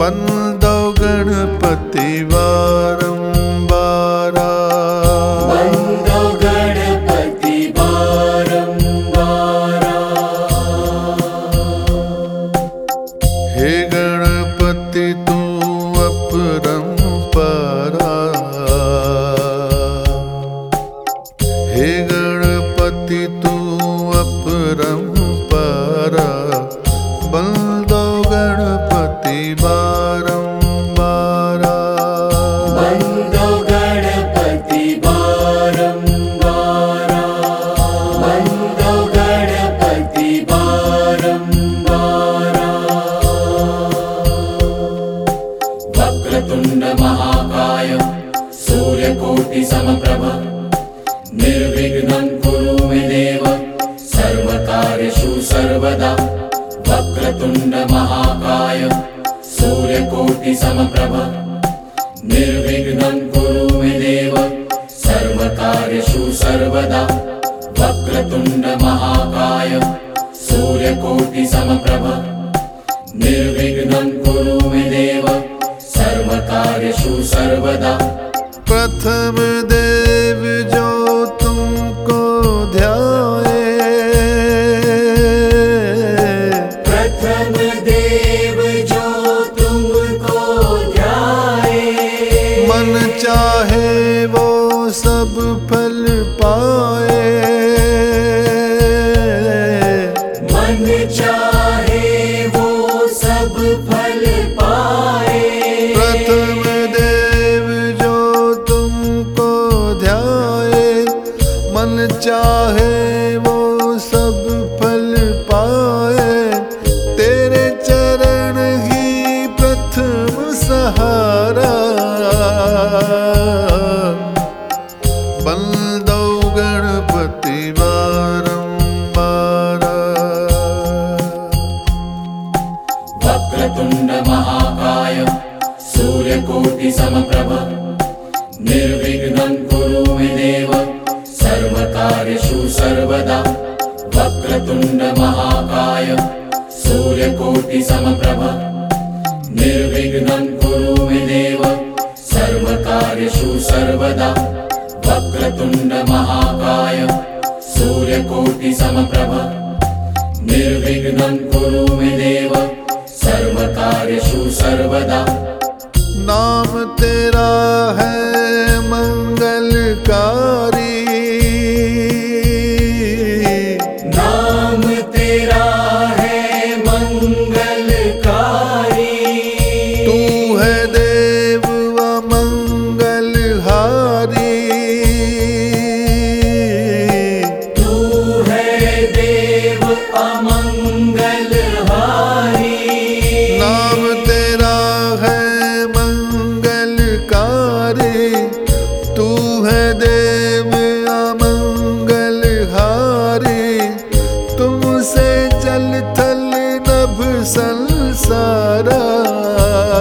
बन्दौ गणपति वन्दो गणपति वारम्बारा हे गणपति तू अपरम्परा निर्विघ्नं कुरु मे देव। सर्वकार्येषु सर्वदा वक्रतुण्ड महाकाय। सूर्यकोटिसमप्रभ निर्विघ्नं कुरु मे देव। सर्वकार्येषु सर्वदा वक्रतुण्ड महाकाय। सूर्यकोटिसमप्रभ निर्विघ्नं कुरु मे देव। सर्वकार्येषु सर्वदा। प्रथम चाहे वो सब फल पाए। मन चाहे वो सब फल पाए। प्रथम देव जो तुमको ध्याए मन चाहे वो गणपति वारम्बारा वक्रतुण्ड महाकाय सूर्यकोटिसमप्रभ। निर्विघ्नं कुरु मे देव सर्वकार्येषु सर्वदा। वक्रतुण्ड महाकाय सूर्यकोटिसमप्रभ। निर्विघ्नं कुरु मे देव सर्वकार्येषु सर्वदा महाकाय सूर्यकोटिसमप्रभ निर्विघ्नं कुरु अमंगल हारी नाम तेरा है मंगलकारी, तू है देव अमंगल हारी तुमसे जल थल नभ संसारा।